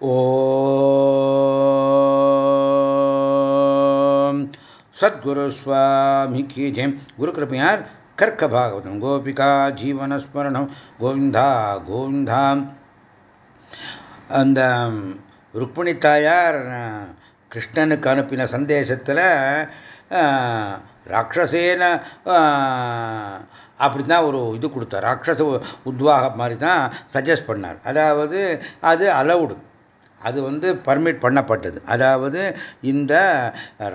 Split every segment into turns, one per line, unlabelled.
ஓம். சத்குரு சுவாமி கி ஜெயம் குரு கிருப்பையார் கர்க்க பாகவதம் கோபிகா ஜீவனஸ்மரணம் கோவிந்தா கோவிந்தா. அந்த ருக்மிணி தாயார் கிருஷ்ணனுக்கு அனுப்பின சந்தேசத்தில் ராட்சசேன அப்படி தான் ஒரு இது கொடுத்தார். ராட்சச உத்வாக மாதிரி தான் சஜஸ்ட் பண்ணார். அதாவது அது அலவுடு அது வந்து பர்மிட் பண்ணப்பட்டது. அதாவது இந்த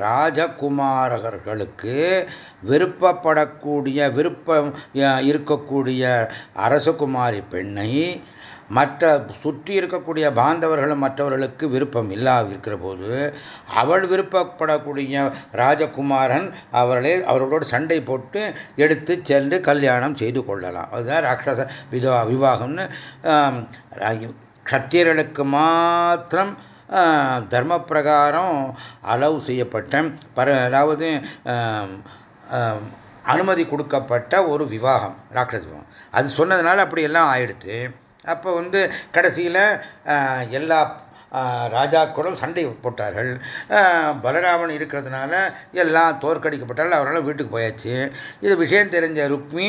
ராஜகுமாரர்களுக்கு விருப்பப்படக்கூடிய விருப்பம் இருக்கக்கூடிய அரசகுமாரி பெண்ணை மற்ற சுற்றி இருக்கக்கூடிய பாந்தவர்களும் மற்றவர்களுக்கு விருப்பம் இல்லா இருக்கிற போது அவள் விருப்பப்படக்கூடிய ராஜகுமாரன் அவர்களை அவர்களோடு சண்டை போட்டு எடுத்து சென்று கல்யாணம் செய்து கொள்ளலாம். அதுதான் ராட்சச விதா விவாகம்னு க்ஷத்தியர்களுக்கு மாத்திரம் தர்ம பிரகாரம் அலவ் செய்யப்பட்ட பர அதாவது அனுமதி கொடுக்கப்பட்ட ஒரு விவாகம் ராட்சச அது சொன்னதுனால அப்படி எல்லாம் ஆயிடுத்து. அப்போ வந்து கடைசியில் எல்லா ராஜாக்களும் சண்டை போட்டார்கள். பலராமன் இருக்கிறதுனால எல்லாம் தோற்கடிக்கப்பட்டார்கள் அவரால் வீட்டுக்கு போயாச்சு. இது விஷயம் தெரிஞ்ச ருக்மி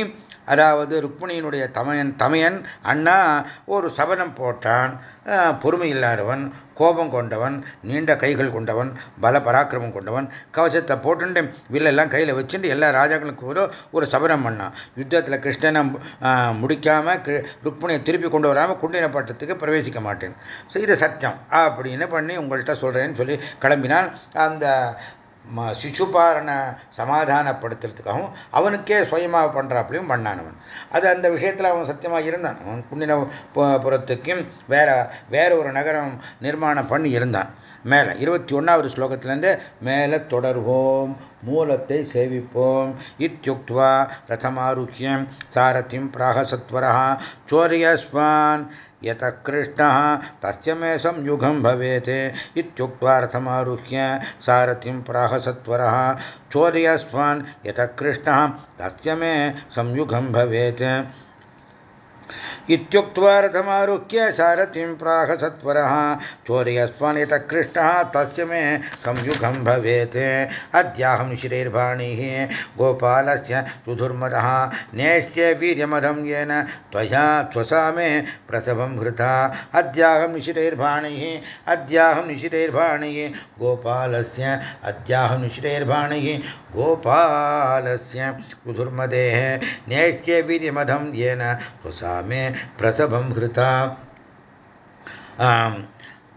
அதாவது ருக்மிணியினுடைய தமையன் தமையன் அண்ணா ஒரு சபனம் போட்டான். பொறுமை இல்லாதவன் கோபம் கொண்டவன் நீண்ட கைகள் கொண்டவன் பல பராக்கிரமம் கொண்டவன் கவசத்தை போட்டுட்டு வில்லெல்லாம் கையில் வச்சுட்டு எல்லா ராஜாக்களுக்கும் கூட ஒரு சபனம் பண்ணான். யுத்தத்தில் கிருஷ்ணனை முடிக்காமல் ருக்மிணியை திருப்பி கொண்டு வராமல் குண்டின பட்டத்துக்கு பிரவேசிக்க மாட்டேன். இது சத்தியம். அப்படின்னு பண்ணி உங்கள்கிட்ட சொல்கிறேன்னு சொல்லி கிளம்பினான். அந்த சிசுபாரனை சமாதானப்படுத்துறதுக்காகவும் அவனுக்கே சுயமாக பண்ணுறாப்புலையும் பண்ணானவன் அது அந்த விஷயத்தில் அவன் சத்தியமாக இருந்தான். அவன் புண்ணின புறத்துக்கும் வேற வேற ஒரு நகரம் நிர்மாணம் பண்ணி இருந்தான். மேலே இருபத்தி ஒன்றாவது ஸ்லோகத்திலேருந்து மேலே தொடர்வோம் மூலத்தை சேவிப்போம் இத்தியுக்துவா ரதமாருக்கியம் சாரதிம் பிராகசத்வரா சோரியஸ்வான் यतः कृष्णः तस्य मे संयुगं भवेत् इत्युक्त्वार्थमारुह्य सारथिं प्राहसत्वरः चोर्यस्वान् यतः कृष्णः तस्य मे संयुगं भवेत् इत्युक्त्वा रथमारुह्य सारथिं प्राह सत्वरः। चोरयस्वान् यतः कृष्णः तस्य मे संयुगं भवेत्। अद्याहं शिरैर्भाणिः गोपालस्य सुधुर्मदः। नेष्ये वीर्यमदं येन त्वया त्वसा मे प्रसवं हृता अद्याहं निशिरैर्भाणिः अद्याहं निशिरैर्भाणिः गोपालस्य, अद्याहं निशिरैर्भाणिः गोपालस्य सुधुर्मदेः। नेष्ये वीर्यमदं येन त्वसा मे பிரசவம் ஹிருதா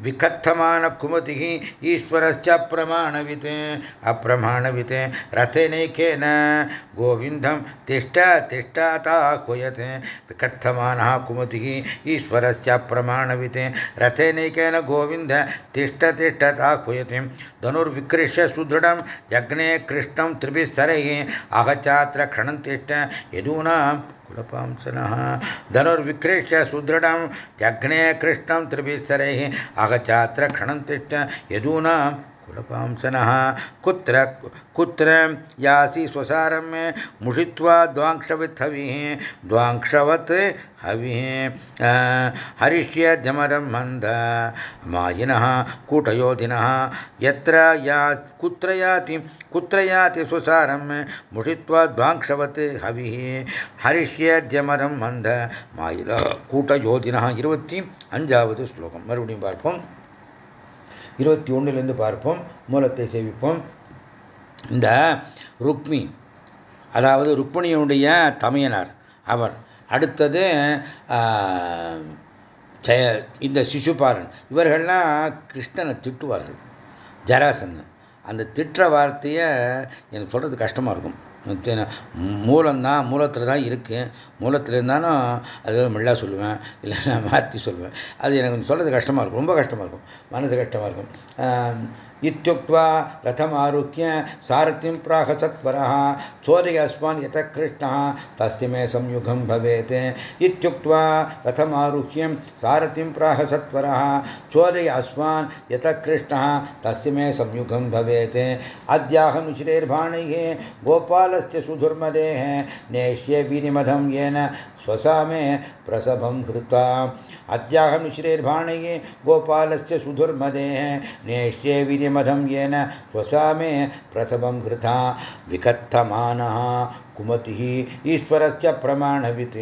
विकत्थमानकुमतिः ईश्वरश्च प्रमाणवित्, अप्रमाणवित् गोविंद गोविन्दं तिष्ठ तिष्ठता कुयत् विकत्थमानः कुमतिः ईश्वरश्च प्रमाणवित्, रथेनैकेन गोविन्द तिष्ठ तिष्ठता कुयत् धनुर्विकृष्य सुदृढं जग्ने कृष्णं त्रिभिः सरैः अहचात्र खणन्तिष्ठ यदूनां कुलपांसनः। धनुर्विक्रेष्य सुदृढं जघ्ने कृष्णं त्रिभिस्तरैः अगचात्र क्षणं तिष्ठ यदूनां कुलपांसनः कुत्र कुत्र यासि स्वसारं मे मुषित्वा द्वाङ्क्षवित् हविः द्वाङ्क्षवत् हविः हरिष्यजमरं मन्द मायिनः कूटयोधिनः यत्र या कुत्र याति कुत्र याति स्वसारं मे मुषित्वा द्वाङ्क्षवत् हविः हरिष्यद्यमरं मन्द மாயில கூட்டயோதினா இருபத்தி அஞ்சாவது ஸ்லோகம் மறுபடியும் பார்ப்போம் இருபத்தி ஒன்றுலேருந்து பார்ப்போம் மூலத்தை சேவிப்போம் இந்த ருக்மி அதாவது ருக்மிணியுடைய தமையனார் அவர். அடுத்தது ஜெய இந்த சிசுபாலன். இவர்கள்லாம் கிருஷ்ணனை திட்டுவார்கள் ஜராசந்தன். அந்த திட்டுற வார்த்தையை எனக்கு சொல்கிறது கஷ்டமாக இருக்கும். மூலம்தான் மூலத்தில் தான் இருக்குது மூலத்தில் இருந்தாலும் அது மெல்லா சொல்லுவேன். இல்லை நான் மாற்றி சொல்லுவேன். அது எனக்கு சொல்கிறது கஷ்டமாக இருக்கும். ரொம்ப கஷ்டமாக இருக்கும். மனது கஷ்டமாக இருக்கும். इत्युक्त्वा रथमारुह्य सारथिं प्राह सत्वरः चोरयस्मान् यतः कृष्णः तस्य मे संयुगं भवेत्। इत्युक्त्वा रथमारुह्यं सारथिं प्राह सत्वरः चोरयस्मान् यतः कृष्णः तस्य मे संयुगं भवेत्। अद्याहं श्रीर्भाणैः गोपालस्य सुधुर्मदेः नेष्ये विनिमधं येन स्वसामे प्रसभं हृत्वा। अद्याहं श्रीर्भाणये गोपालस्य सुधुर्मदेः नेष्ये विनिमधं येन स्वसा मे प्रसभं हृता विकत्थमानः कुमतिः ईश्वरस्य प्रमाणवित्।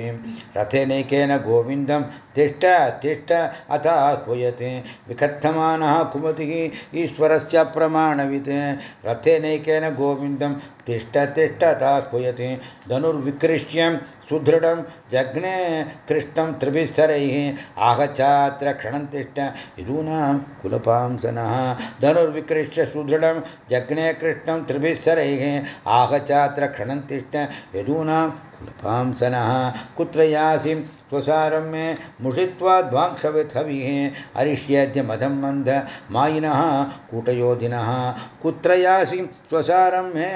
रथेनैकेन गोविन्दं तिष्ठ तिष्ठ, अथ आह्वयते। विकथमानः कुमतिः ईश्वरस्य प्रमाणवित्। रथेनैकेन गोविन्दं तिष्ठ तिष्ठ ताह्वयते धनुर्विकृष्य सुदृढं जग्ने कृष्णं त्रिभिस्सरैः आहचात्र क्षणं तिष्ठ, यदूनां कुलपांसनः। धनुर्विकृष्य सुदृढं जग्ने कृष्णं त्रिभिस्सरैः आहचात्र क्षणं तिष्ठ यदूनां कुलपांसनः कुत्र यासि स्वसारं मे मुषित्वा ध्वाङ्क्षविथविः हरिष्यद्य मदं मन्द मायिनः कूटयोधिनः कुत्र यासि स्वसारं मे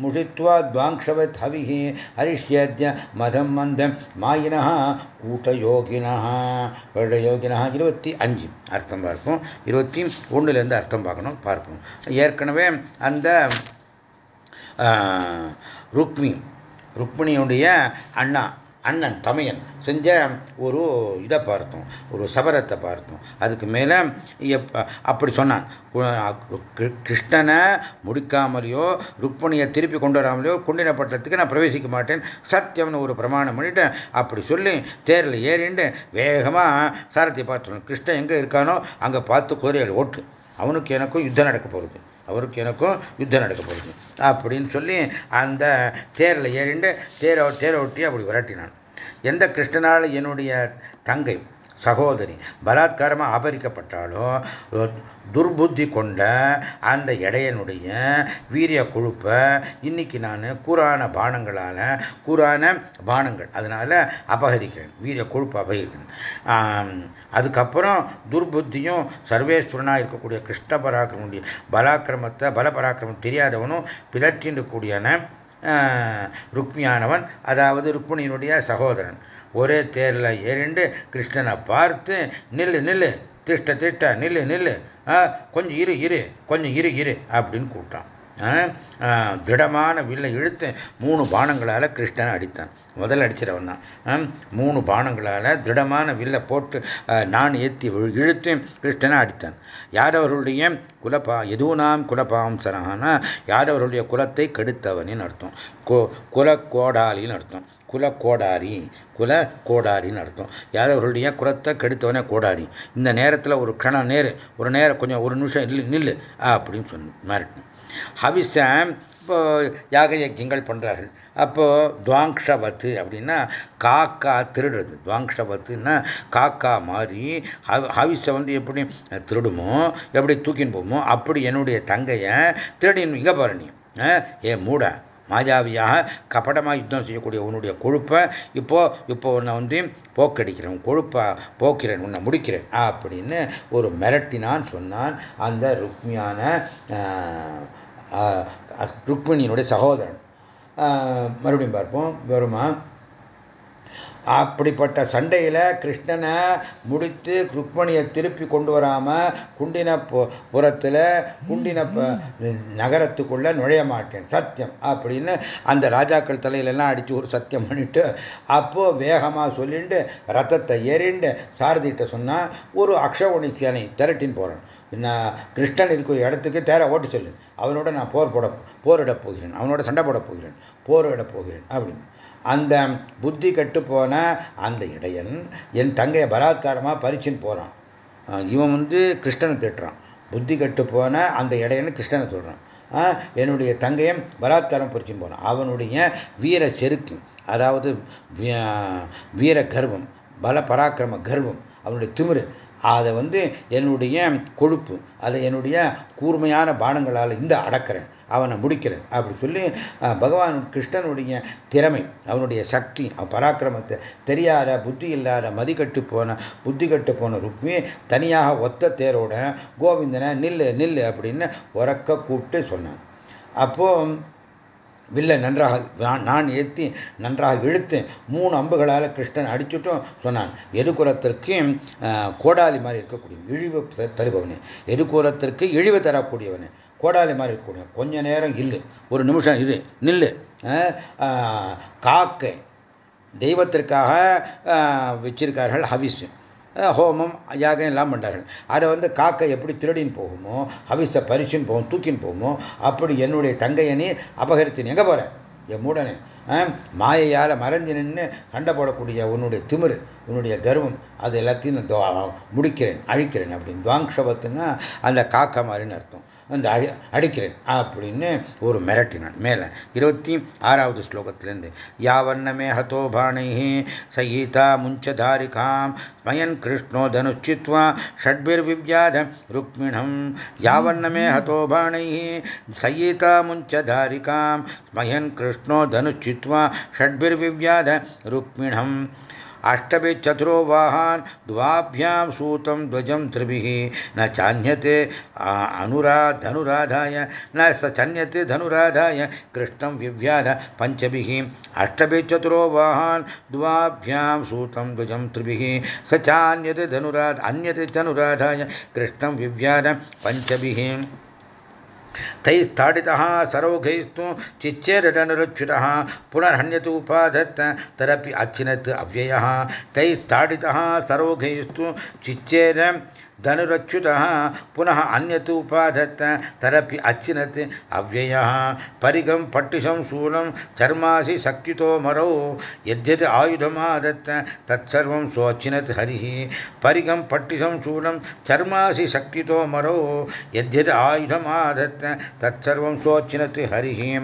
मुषित्वा ध्वाङ्क्षवत् हविः हरिष्यद्य மதம் மந்த மாயினா கூட்டயோகினா யோகினா இருபத்தி அஞ்சு அர்த்தம் பார்ப்போம் இருபத்தி ஒன்றுலேருந்து அர்த்தம் பார்க்கணும் பார்ப்போம் ஏற்கனவே அந்த ருக்மி. ருக்மிணியுடைய அண்ணா அண்ணன் தமையன் செஞ்ச ஒரு இதை பார்த்தோம் ஒரு சபரத்தை பார்த்தோம். அதுக்கு மேலே அப்படி சொன்னான். கிருஷ்ணனை முடிக்காமலையோ ருக்மணியை திருப்பி கொண்டு வராமலையோ குண்டினப்பட்டத்துக்கு நான் பிரவேசிக்க மாட்டேன். சத்தியம்னு ஒரு பிரமாணம் பண்ணிட்டு அப்படி சொல்லி தேரில் ஏறிண்டு வேகமாக சாரத்தை பார்த்துடணும் கிருஷ்ணன் எங்கே இருக்கானோ அங்கே பார்த்து குதிரையில் ஓட்டு. அவனுக்கு எனக்கும் யுத்தம் நடக்க போகிறது அவருக்கு எனக்கும் யுத்தம் நடக்க போகுது. அப்படின்னு சொல்லி அந்த தேரில் ஏறிண்டு தேரை தேரை ஒட்டி அப்படி விரட்டினான். எந்த கிருஷ்ணனால் என்னுடைய தங்கை சகோதரி பலாத்காரமாக அபரிக்கப்பட்டாலோ துர்புத்தி கொண்ட அந்த இடையனுடைய வீரிய கொழுப்பை இன்னைக்கு நான் கூறான பானங்களால் கூறான பானங்கள் அதனால் அபகரிக்கிறேன் வீரிய கொழுப்பு அபகரிக்கிறேன். அதுக்கப்புறம் துர்புத்தியும் சர்வேஸ்வரனாக இருக்கக்கூடிய கிருஷ்ண பராக்கிரமுடைய பலாக்கிரமத்தை பல பராக்கிரமம் தெரியாதவனும் பிளற்றின்று கூடியன ருக்மியானவன் அதாவது ருக்மிணியினுடைய சகோதரன். ஒரே தேரில் ஏறிண்டு கிருஷ்ணனை பார்த்து நில்லு நில்லு திட்ட திட்ட நில்லு நில்லு கொஞ்சம் இரு இரு கொஞ்சம் இரு இரு அப்படின்னு கூப்பிட்டான். திருடமான வில்லை இழுத்து மூணு பானங்களால் கிருஷ்ணனை அடித்தான். முதல் அடிச்சிடவன் தான். மூணு பானங்களால் திருடமான வில்லை போட்டு நான் ஏற்றி இழுத்து கிருஷ்ணனை அடித்தான். யாதவர்களுடைய குலப்பா எதுவும் குலபாம்சனானா யாதவர்களுடைய குலத்தை கெடுத்தவனின் அர்த்தம். குல கோடாலின்னு அர்த்தம். குல கோடாரி குல கோடாரின்னு அர்த்தம். யாதவர்களுடைய குலத்தை கெடுத்தவனே கோடாரி. இந்த நேரத்தில் ஒரு கணம் நேரு ஒரு நேரம் கொஞ்சம் ஒரு நிமிஷம் இல்லை நில்லு அப்படின்னு சொன்ன மிரட்டணும் ஹவிச இப்போ யாக யஜ்யங்கள் பண்ணுறார்கள் அப்போது துவாங்ஷவத்து அப்படின்னா காக்கா திருடுறது. துவாங்ஷவத்துன்னா காக்கா மாதிரி ஹவிசை வந்து எப்படி திருடுமோ எப்படி தூக்கின்னு போமோ அப்படி என்னுடைய தங்கையை திருடின்னு இங்கே பாரு நீ ஏ மூட மாஜாவியாக கபடமாக யுத்தம் செய்யக்கூடிய உன்னுடைய கொழுப்பை இப்போ இப்போ உன்னை வந்து போக்கடிக்கிறேன். கொழுப்பை போக்கிறேன் உன்னை முடிக்கிறேன். அப்படின்னு ஒரு மிரட்டினான் சொன்னான். அந்த ருக்மியான ருக்மிணியினுடைய சகோதரன். மறுபடியும் பார்ப்போம். வருமா? அப்படிப்பட்ட சண்டையில் கிருஷ்ணனை முடித்து ருக்மணியை திருப்பி கொண்டு வராமல் குண்டின புறத்தில் குண்டின நகரத்துக்குள்ளே நுழைய மாட்டேன். சத்தியம். அப்படின்னு அந்த ராஜாக்கள் தலையிலெல்லாம் அடித்து ஒரு சத்தியம் பண்ணிட்டு அப்போது வேகமாக சொல்லிட்டு ரத்தத்தை ஏறிண்டு சாரதிட்ட சொன்னால் ஒரு அக்ஷவணி சேனை திரட்டின்னு போகிறேன் நான் கிருஷ்ணன் இருக்கிற இடத்துக்கு தேர ஓட்டு சொல்லு. அவனோட நான் போர் போட போரிட போகிறேன். அவனோட சண்டை போட போகிறேன். போரிடப் போகிறேன் அப்படின்னு. அந்த புத்தி கட்டு போன அந்த இடையன் என் தங்கையை பலாத்காரமாக பறிச்சுன்னு போகிறான் இவன் வந்து கிருஷ்ணனை திட்டுறான். புத்தி கட்டு போன அந்த இடையன்னு கிருஷ்ணனை சொல்கிறான் என்னுடைய தங்கையும் பலாத்காரம் பறிச்சுன்னு போகிறான் அவனுடைய வீர செருக்கு அதாவது வீர கர்வம் பல பராக்கிரம கர்வம் அவனுடைய திமிரு. அதை வந்து என்னுடைய கொழுப்பு அதை என்னுடைய கூர்மையான பானங்களால் இந்த அடக்கிறேன் அவனை முடிக்கிறேன் அப்படி சொல்லி பகவான் கிருஷ்ணனுடைய திறமை அவனுடைய சக்தி பராக்கிரமத்தை தெரியாத புத்தி இல்லாத மதிக்கட்டு போன புத்தி கட்டு போன ருக்மி தனியாக ஒத்த தேரோட கோவிந்தனை நில்லு நில்லு அப்படின்னு உறக்க கூப்பிட்டு சொன்னான். அப்போது வில்லை நன்றாக நான் ஏற்றி நன்றாக இழுத்து மூணு அம்புகளால் கிருஷ்ணன் அடிச்சுட்டும் சொன்னான். எதுகுலத்திற்கு கோடாலி மாதிரி இருக்கக்கூடிய இழிவு தருபவனே. எதுகுலத்திற்கு இழிவு தரக்கூடியவனே. கோடாலி மாதிரி இருக்கக்கூடிய கொஞ்ச நேரம் இல்லை. ஒரு நிமிஷம் இது நில்லு. காக்கை. தெய்வத்திற்காக வச்சிருக்கார்கள் ஹவிஸ். ஹோமம் யாகம் எல்லாம் பண்ணுறார்கள் அதை வந்து காக்கை எப்படி திருடின்னு போகுமோ ஹவிஸை பரிசுன்னு போகும் தூக்கின்னு போகுமோ அப்படி என்னுடைய தங்கையனே அபகரித்தின் எங்கே போகிறேன் என் மூடனே. மாயையால் மறைஞ்சு நின்று கண்ட போடக்கூடிய உன்னுடைய திமிரு உன்னுடைய கர்வம் அது எல்லாத்தையும் நான் முடிக்கிறேன் அழிக்கிறேன் அப்படின்னு. துவாங்ஷபத்துன்னா அந்த காக்கா மாதிரின்னு அர்த்தம். அந்த அழி அடிக்கிறேன் அப்படின்னு ஒரு மிரட்டினான். மேலே இருபத்தி ஆறாவது ஸ்லோகத்திலேருந்து யாவண்ணமே ஹதோ பாணை சயீதா முஞ்சதாரிகாம் ஸ்மயன் கிருஷ்ணோ தனுச்சித்வா ஷட்பிர்விவ்யாத ருக்மிணம். யாவண்ணமே ஹதோ பாணை சயீதா முஞ்சதாரிகாம் ஸ்மயன் கிருஷ்ணோ தனுச்சித்வா षड्भिर्विव्याध रुक्मिणम्। अष्टभि चतुरो वाहान् द्वाभ्यां सूतं ध्वजं त्रिभिः। न चान्यते अनुराधनुराधाय, न स चन्यते धनुराधाय कृष्णं विव्याध पञ्चभिः। अष्टभि चतुरो वाहान् द्वाभ्यां सूतं ध्वजं त्रिभिः। स चान्यते धनुराध, अन्यते धनुराधाय कृष्णं विव्याध पञ्चभिः। तैस्ताडितः सरोघैस्तु चिच्चेरडनुरच्युतः पुनर्हन्यतु उपाधत्त तदपि अच्छिनत् अव्ययः तैस्ताडितः सरोघैस्तु चिच्चेर धनुरच्युतः पुनः अन्यत् उपाधत्त, तदपि अच्छिनत् अव्ययः परिगं पट्टिशं शूलं चर्मासि शक्तितो मरौ। यद्यत् आयुधमादत्त, तत्सर्वं सोऽच्चिनत् हरिः। परिगं पट्टिशं शूलं चर्मासि शक्तितो मरौ। यद्यत् आयुधमादत्त, तत्सर्वं सोऽच्चिनत् हरिः।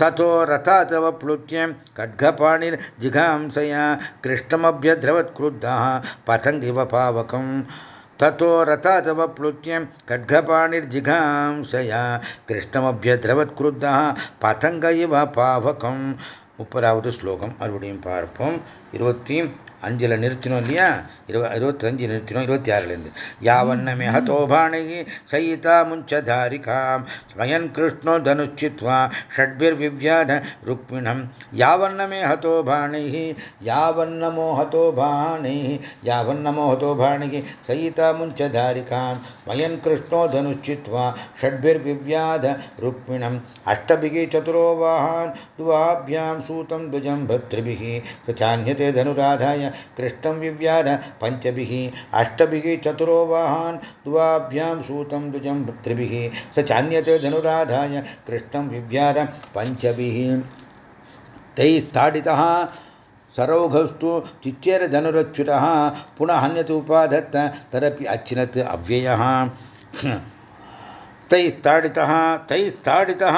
ततो रथातव प्लुत्य खड्गपाणिर्जिघांसया कृष्णमभ्यद्रवत्क्रुद्धः पतङ्गिव पावकम्। ततो रथादवप्लुत्य खड्गपाणिर्जिघांसया कृष्णमभ्यद्रवत्क्रुद्धः पतङ्ग इव पावकम् முப்பதாவது ஸ்லோகம் மறுபடியும் பார்ப்போம் இருபத்தி அஞ்சில் நிறுத்தினோம் இல்லையா இருப இருபத்தஞ்சு நிறுத்தினோம் இருபத்தி ஆறுலேருந்து யாவன்னமே ஹதோ பாணகி சயிதா முஞ்சதாரிகாம் ஸ்மயன் கிருஷ்ணோ தனுச்சித்வா ஷட்பிர் விவ்யாத ருக்மிணம் யாவன்னமே ஹதோ பாணகி யாவன்னமோ ஹதோ பாணகி யாவன்னமோ ஹதோ பாணகி சயிதா முஞ்சதாரிகாம் ஸ்மயன் கிருஷ்ணோ தனுச்சித்வா ஷட்பிர் விவ்யாத ருக்மிணம் அஷ்டபிகி சதுரோ வாஹான் துவாபியாம் सूतं द्विजं भद्रभिः स चान्यते धनुराधाय कृष्णं विव्याध पञ्चभिः अष्टभिः चतुरो वाहान् द्वाभ्यां सूतं द्विजं भद्रभिः स चान्यते धनुराधाय कृष्णं विव्याध पञ्चभिः। तैः ताडितः सरोघस्तु चिच्चेरधनुरच्युतः पुनः हन्यत् उपाधत्त तदपि अच्छिनत् अव्ययः। तैस्ताडितः तैस्ताडितः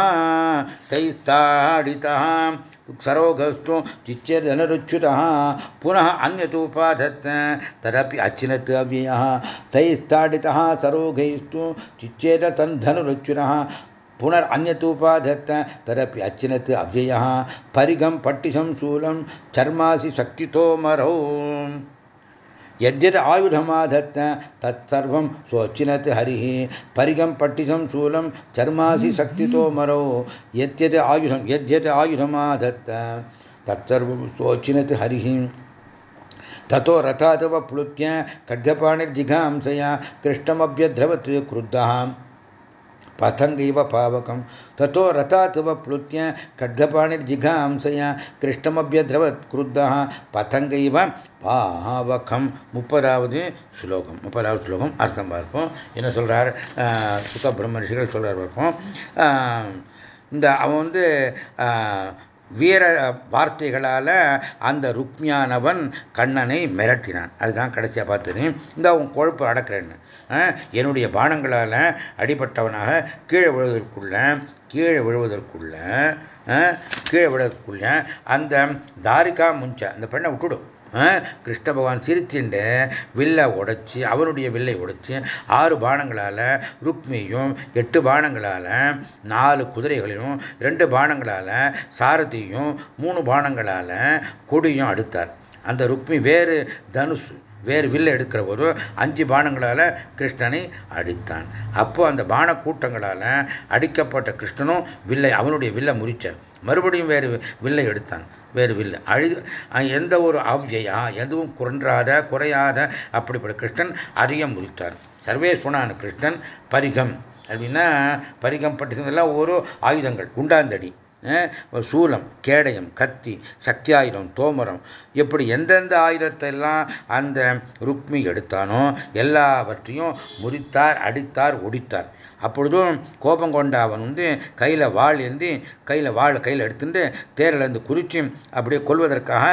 तैस्ताडितः सरोगस्तु चिच्चेदनरुच्युतः पुनः अन्यतोपाधत् तदपि अच्छिनत् अव्ययः तैस्ताडितः सरोगैस्तु चिच्चेद तन्धनुरुच्युतः पुनरन्यतोपाधत्त तदपि अच्छिनत् अव्ययः परिगं पट्टिशं शूलं चर्मासि शक्तितो मरौ यद्यद् आयुधमाधत्त तत्सर्वं स्वचिनत् हरिः परिगं पट्टिशं शूलं चर्मासि शक्तितो मरौ यद्यद् आयुधं यद्यद् आयुधमाधत्त तत्सर्वं स्वचिनत् हरिः ततो रथादव प्लुत्य खड्गपाणिर्जिघांसया कृष्णमभ्यद्रवत् क्रुद्धः पतङ्गैव पावकं ततो रथात् वप्लुत्य खड्गपाणिर्जिघांसया कृष्णमभ्यद्रवत् क्रुद्धः पतङ्गैव பாவகம் முப்பதாவது ஸ்லோகம் முப்பதாவது ஸ்லோகம் அர்த்தம் பார்ப்போம் என்ன சொல்கிறார் சுக பிரம்ம ரிஷிகள் சொல்கிறார் பார்ப்போம் இந்த அவன் வந்து வீர வார்த்தைகளால் அந்த ருக்மியானவன் கண்ணனை மிரட்டினான். அதுதான் கடைசியாக பார்த்தது. இந்த அவன் கொழுப்பு அடக்கிறேன்னு. என்னுடைய பானங்களால் அடிபட்டவனாக கீழே விழுவதற்குள்ள கீழே விழுவதற்குள்ள கீழே விழுவதற்குள்ள அந்த தாரிகா முஞ்ச அந்த பெண்ணை விட்டுடும் கிருஷ்ண பகவான் சிரித்திண்டு வில்லை உடைச்சி அவனுடைய வில்லை உடைச்சி ஆறு பானங்களால் ருக்மியும் எட்டு பானங்களால் நாலு குதிரைகளையும் ரெண்டு பானங்களால் சாரதியும் மூணு பானங்களால் கொடியும் அடுத்தார். அந்த ருக்மி வேறு தனுஷ் வேறு வில்லை எடுக்கிற போது அஞ்சு பானங்களால் கிருஷ்ணனை அடித்தான். அப்போ அந்த பான கூட்டங்களால் அடிக்கப்பட்ட கிருஷ்ணனும் வில்லை அவனுடைய வில்லை முறிச்சான் மறுபடியும் வேறு வில்லை எடுத்தான். வேறுவில்லை. அழுக எந்த ஒரு ஆவ்யா எதுவும் குன்றாத குறையாத அப்படிப்பட்ட கிருஷ்ணன் அரிய முறித்தார் சர்வேஸ்வனான கிருஷ்ணன் பரிகம். அப்படின்னா பரிகம் பட்டிசங்கள்லாம் ஒரு ஆயுதங்கள். குண்டாந்தடி சூலம் கேடயம் கத்தி சக்தி ஆயுதம் தோமரம். எப்படி எந்தெந்த ஆயுதத்தை எல்லாம் அந்த ருக்மி எடுத்தானோ எல்லாவற்றையும் முறித்தார் அடித்தார் ஒடித்தார். அப்பொழுதும் கோபம் கொண்ட அவன் வந்து கையில் வாழ் ஏந்தி கையில் வாழ் கையில் எடுத்துட்டு தேரிலேருந்து குறிச்சி அப்படியே கொள்வதற்காக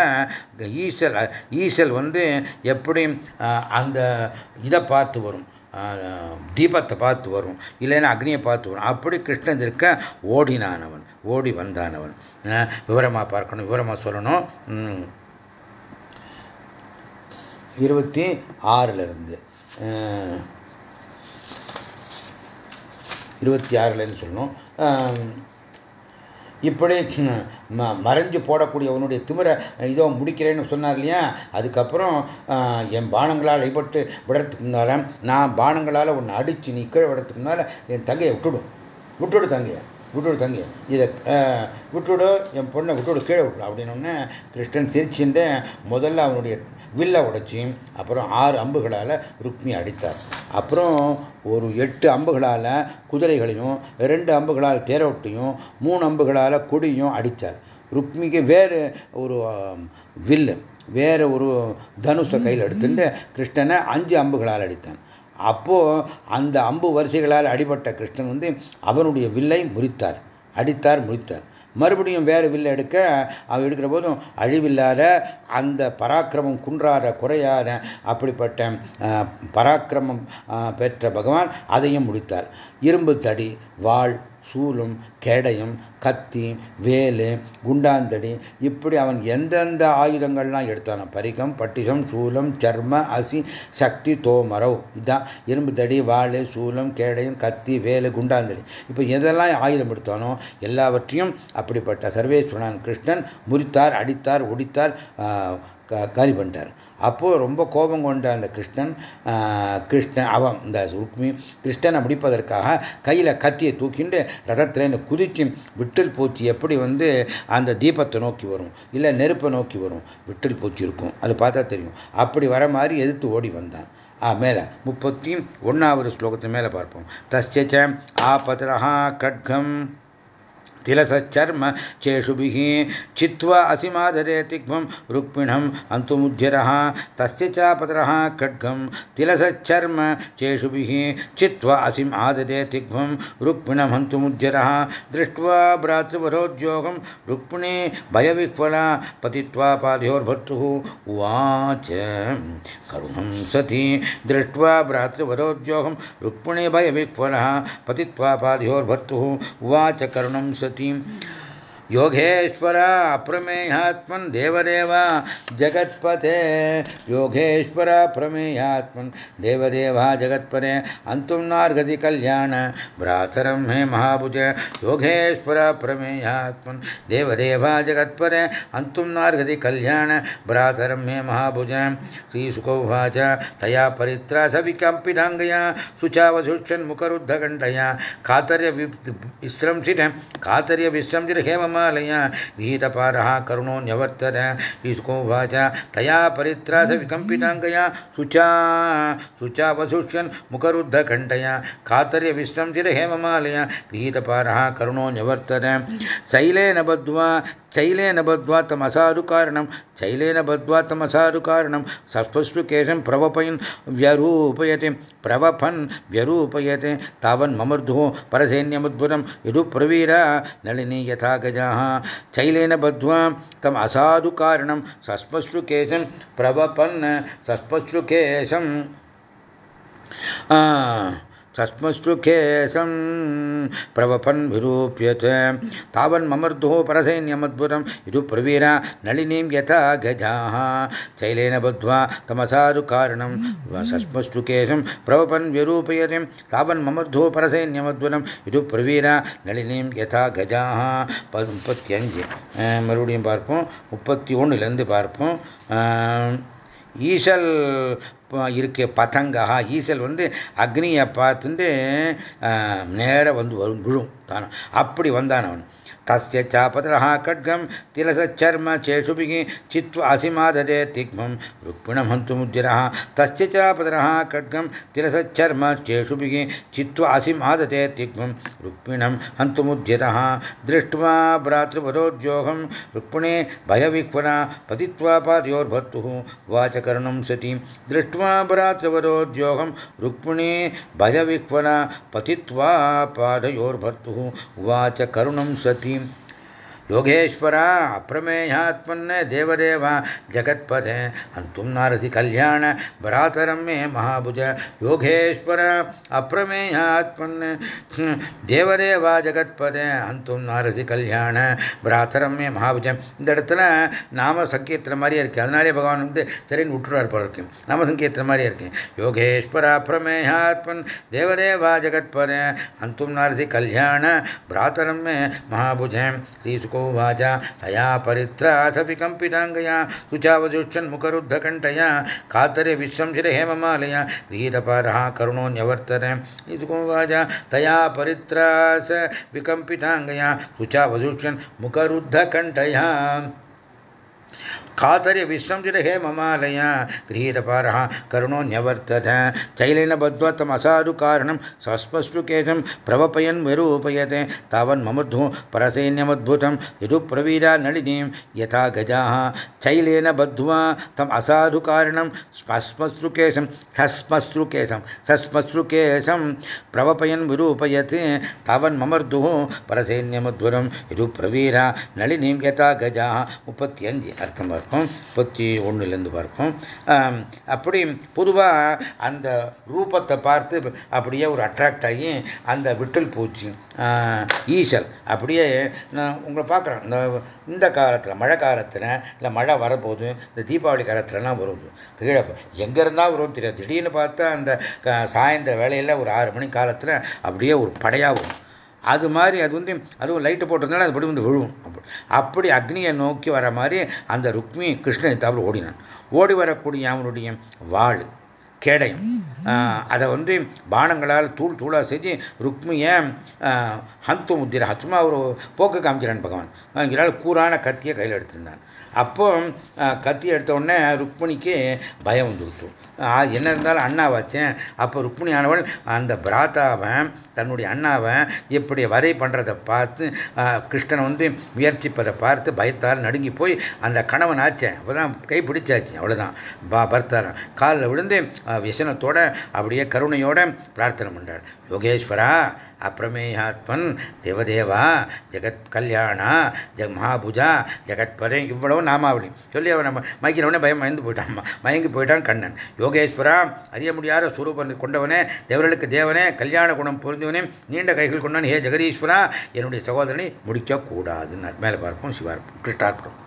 ஈசல் ஈசல் வந்து எப்படி அந்த இதை பார்த்து வரும். தீபத்தை பார்த்து வரும். இல்லைன்னா அக்னியை பார்த்து வரும். அப்படி கிருஷ்ணன் இருக்க ஓடினானவன் ஓடி வந்தானவன் விவரமாக பார்க்கணும். விவரமாக சொல்லணும். இருபத்தி ஆறிலிருந்து. இருபத்தி ஆறுலன்னு சொல்லணும்? இப்படி மறைஞ்சு போடக்கூடிய உன்னுடைய திமிரை இதோ முடிக்கிறேன்னு சொன்னார் இல்லையா? அதுக்கப்புறம் என் பானங்களால் அடிபட்டு விடறதுக்கு முன்னால் நான் பானங்களால் உன்னை அடித்து நீ கீழே விடறதுக்கு முன்னால் என் தங்கையை விட்டுடும் விட்டுடு தங்கையை. விட்டுடு தங்கி இதை விட்டுடு என் பொண்ணை விட்டுடு கீழே விட்டுடும் அப்படின்னோடனே கிருஷ்ணன் சிரிச்சுட்டு முதல்ல அவனுடைய வில்லை உடைச்சி அப்புறம் ஆறு அம்புகளால் ருக்மி அடித்தார். அப்புறம் ஒரு எட்டு அம்புகளால் குதிரைகளையும் ரெண்டு அம்புகளால் தேரோட்டையும் மூணு அம்புகளால் கொடியும் அடித்தார். ருக்மிக்கு வேறு ஒரு வில்லு வேற ஒரு தனுஷை கையில் எடுத்துட்டு கிருஷ்ணனை அஞ்சு அம்புகளால் அடித்தான். அப்போது அந்த அம்பு வரிசைகளால் அடிபட்ட கிருஷ்ணன் வந்து அவனுடைய வில்லை முறித்தார். அடித்தார் முறித்தார். மறுபடியும் வேறு வில்லை எடுக்க அவ எடுக்கிற போதும் அழிவில்லாத அந்த பராக்கிரமம் குன்றாத குறையாத அப்படிப்பட்ட பராக்கிரமம் பெற்ற பகவான் அதையும் முடித்தார். இரும்பு தடி வாழ் சூலும் கேடயம் கத்தி வேலு குண்டாந்தடி இப்படி அவன் எந்தெந்த ஆயுதங்கள்லாம் எடுத்தானோ பரிகம் பட்டிசம் சூலம் சர்ம அசி சக்தி தோமரவ் இதுதான் இரும்பு தடி வாழு சூலம் கேடயம் கத்தி வேலு குண்டாந்தடி. இப்போ எதெல்லாம் ஆயுதம் எடுத்தானோ எல்லாவற்றையும் அப்படிப்பட்ட சர்வேஸ்வரன் கிருஷ்ணன் முறித்தார் அடித்தார் ஒடித்தார் காலி பண்ணிட்டார். அப்போது ரொம்ப கோபம் கொண்ட அந்த கிருஷ்ணன் கிருஷ்ணன் அவன் இந்த ருக்மி கிருஷ்ணனை முடிப்பதற்காக கையில் கத்தியை தூக்கிண்டு ரதத்தில் குதிச்சு விட்டில் பூச்சி எப்படி வந்து அந்த தீபத்தை நோக்கி வரும் இல்லை நெருப்பை நோக்கி வரும் விட்டில் பூச்சி இருக்கும். அது பார்த்தா தெரியும். அப்படி வர மாதிரி எதிர்த்து ஓடி வந்தான். மேலே முப்பத்தி ஒன்றாவது ஸ்லோகத்து மேலே பார்ப்போம். தஸ்ய ஆபத்ரஹா கட்கம். तिलसच्चर्म चेषुभिः चित्वा असिमादरे तिग्मं रुक्मिणम् अन्तुमुज्झरः तस्य चापतरः खड्गं तिलसच्चर्म चेषुभिः चित्वा असिम् आददे तिग्मं रुक्मिणम् हन्तुमुज्झरः दृष्ट्वा भ्रातृवरोद्योगं रुक्मिणी भयविह्वला पतित्वा पादयोर्भर्तुः उवाच। करुणं सती, दृष्ट्वा भ्रातृवरोद्योगं रुक्मिणी भयविह्वलः, पतित्वा पादयोर्भर्तुः उवाच। करुणं सती। team. योगेश्वर अप्रमेयात्मन् देवदेव, जगत्पते। योगेश्वर, प्रमेयात्मन्, देवदेव, जगत्पते। अन्तुं नार्गति कल्याण, भ्रातरं मे महाभुज। योगेश्वर, प्रमेयात्मन्, देवदेव, जगत्पते। अन्तुं नार्गति कल्याण, भ्रातरं मे महाभुज। श्रीसुखोवाच, तया परित्रा सविकम्पिताङ्गया शुचावधुक्षन्मुखरुद्धकण्ठया कातर्य विश्रंसित कातर्य विश्रंसित हेमम हिमालया। गीतपारः करुणो न्यवर्तन ईशुकोवाच तया परित्रास विकम्पिताङ्गया। शुचा। शुचा वसुष्यन् मुखरुद्धकण्ठया। कातर्य विश्रंसित हेमालय गीतपारः करुणो न्यवर्तन शैलेन बद्ध्वा शैलेन बद्ध्वा तमसाधुकारणं शैलेन बद्ध्वा तमसाधुकारणं सस्पष्टुकेशं प्रवपयन् व्यरूपयते प्रवपन् व्यरूपयते तावन्ममर्धुः परसैन्यमुद्भुतं यदुप्रवीरा नलिनी यथा गजाः शैलेन बद्ध्वा तम् असाधुकारणं सस्पष्टुकेशं प्रवपन् सस्पष्टुकेशं सस्मश्रुकेशं प्रवपन् विरूप्यत तावन्ममर्दुः परसैन्यमद्भुतं यदु प्रवीरा नलिनीं यथा गजाः शैलेन बद्ध्वा तमसाधुकारणं सस्मश्रुकेशं प्रवपन् विरूपयति तावन्ममर्दुः परसैन्यमद्भुतं यदु प्रवीरा நளினியும் யதா கஜாக முப்பத்தி அஞ்சு மறுபடியும் பார்ப்போம் முப்பத்தி ஒன்றுலேருந்து பார்ப்போம் ஈசல் இருக்க பதங்கா. ஈசல் வந்து அக்னியை பார்த்துட்டு நேராக வந்து வரும் விழும். தானும் அப்படி வந்தான் அவன். तस्य चापतरः खड्गं तिलसच्चर्म चेषुभिः चित्वा असिमाददे तिग्मं रुक्मिणं हन्तुमुद्दिरः तस्य चापतरः खड्गं तिलसच्चर्म चेषुभिः चित्वा असिमादते तिग्मं रुक्मिणं हन्तुमुद्यतः दृष्ट्वा भ्रातृपदोद्योगं रुक्मिणे भयविह्वना पतित्वा पादयोर्भर्तुः वाचकर्णं सती। दृष्ट्वा भ्रातृपदोद्योगं रुक्मिणे भयविह्वना पतित्वा पादयोर्भर्तुः वाच करुणं सती। Tzadikim ಯೋಗೇಶ್ವರ ಅಪ್ರಮೇಯಾತ್ಮನ್ನ ದೇವದೇವ ಜಗತ್ಪದೆ ಹಂತು ನಾರಸಿ ಕಲ್ಯಾಣ ಭರಾತರಮ್ಮೆ ಮಹಾಭುಜ ಯೋಗೇಶ್ವರ ಅಪ್ರಮೇಯಾತ್ಮನ್ನ ದೇವದೇವ ಜಗತ್ಪದೆ ಹಂತು ನಾரசி கல்யாண பிராத்தரம்ய மகாபுஜம் இந்த இடத்துல நாம சங்கீர்த்தன மாதிரியே இருக்குது அதனாலே பகவான் வந்து சரின்னு விட்டுறாரு போல இருக்கு நாம சங்கீர்த்தன மாதிரியே இருக்கு யோகேஸ்வரா பிரமேயாத்மன் தேவதேவா ஜெகத்பத அந்தும் நாரசி கல்யாண பிராத்தரம்ய மகாபுஜம் ஸ்ரீ சுகோ को वाजा। तया परित्राथपि कम्पिताङ्गया सुचावजुष्टन्मुखरुद्धकण्ठया कातरे विश्वंशिर हेममालया धीरपारः करुणो न्यवर्तन इदुको वाजा। तया परित्रास विकम्पिताङ्गया सुचावजुष्टन्मुखरुद्धकण्ठया खातरे विश्रंसिर हे ममालय, गृहीतपार करुणो न्यवर्तत। चैलेन बद्वा तम असाधु कारण सस्पष्टु केशम प्रवपयन विरूपयते तावन ममुद्धु परसैन्यमद्भुतम यदु प्रवीरा नलिनी यथा गजा। चैलेन बद्वा तम असाधु कारण स्पस्मस्रु केशम सस्मस्रु केशम सस्मस्रु केशम प्रवपयन विरूपयते तावन ममर्दुः परसैन्यमद्भुरम यदु प्रवीरा नलिनी यथा गजा। उपत्यंजि अर्थ। அர்த்தம் பார்ப்போம். முப்பத்தி ஒன்றுலேருந்து பார்ப்போம். அப்படி பொதுவாக அந்த ரூபத்தை பார்த்து அப்படியே ஒரு அட்ராக்ட் ஆகி அந்த விட்டல் பூச்சி ஈசல் அப்படியே நான் உங்களை பார்க்குறேன். இந்த இந்த காலத்தில் மழை காலத்தில் இல்லை மழை வரப்போகுது இந்த தீபாவளி காலத்துலலாம் வரும். கீழே எங்கே இருந்தால் வரும் தெரியாது. திடீர்னு பார்த்தா அந்த சாயந்தர வேலையில் ஒரு ஆறு மணி காலத்தில் அப்படியே ஒரு படையாக வரும். அது மாதிரி அது வந்து அதுவும் லைட்டு போட்டிருந்தாலும் அது படி வந்து விழுவும். அப்படி அக்னியை நோக்கி வர மாதிரி அந்த ருக்மி கிருஷ்ணன் தவிர ஓடினான். ஓடி வரக்கூடிய அவனுடைய வாழ் கேடயம் அதை வந்து பானங்களால் தூள் தூளாக செஞ்சு ருக்மியை ஹந்து முத்திர சும்மா ஒரு போக்கு காமிக்கிறான் பகவான். இதனால் கூறான கத்தியை கையில் எடுத்திருந்தான். அப்போ கத்தி எடுத்த உடனே ருக்மிணிக்கு பயம் வந்துருச்சு. என்ன இருந்தாலும் அண்ணா வச்சேன் அப்போ ருக்மிணி ஆனவள் அந்த பிராத்தாவன் தன்னுடைய அண்ணாவை இப்படி வரை பண்ணுறதை பார்த்து கிருஷ்ணன் வந்து முயற்சிப்பதை பார்த்து பயத்தால் நடுங்கி போய் அந்த கணவன் ஆச்சேன் அப்போதான் கை பிடிச்சாச்சு. அவ்வளோதான் பா பர்த்தாரம். காலில் விழுந்து விசனத்தோட அப்படியே கருணையோட பிரார்த்தனை பண்ணுறார் யோகேஸ்வரா அப்பிரமேயாத்மன் தேவதேவா ஜெகத் கல்யாணா ஜ மகாபுஜா ஜெகத்பதே இவ்வளவு நாமாவளி. சொல்லி அவன் நம்ம மயக்கிறவனே பயம் மயந்து போயிட்டான். மயங்கி போயிட்டான் கண்ணன். யோகேஸ்வரா அறிய முடியாத சுரூபன் கொண்டவனே தேவர்களுக்கு தேவனே கல்யாண குணம் பொருந்தவனே நீண்ட கைகள் கொண்டான் ஹே ஜெகதீஸ்வரா என்னுடைய சகோதரனை முடிக்கக்கூடாதுன்னு. மேலே பார்ப்போம் சிவார்ப்போம் கிருஷ்ணார்ப்பம்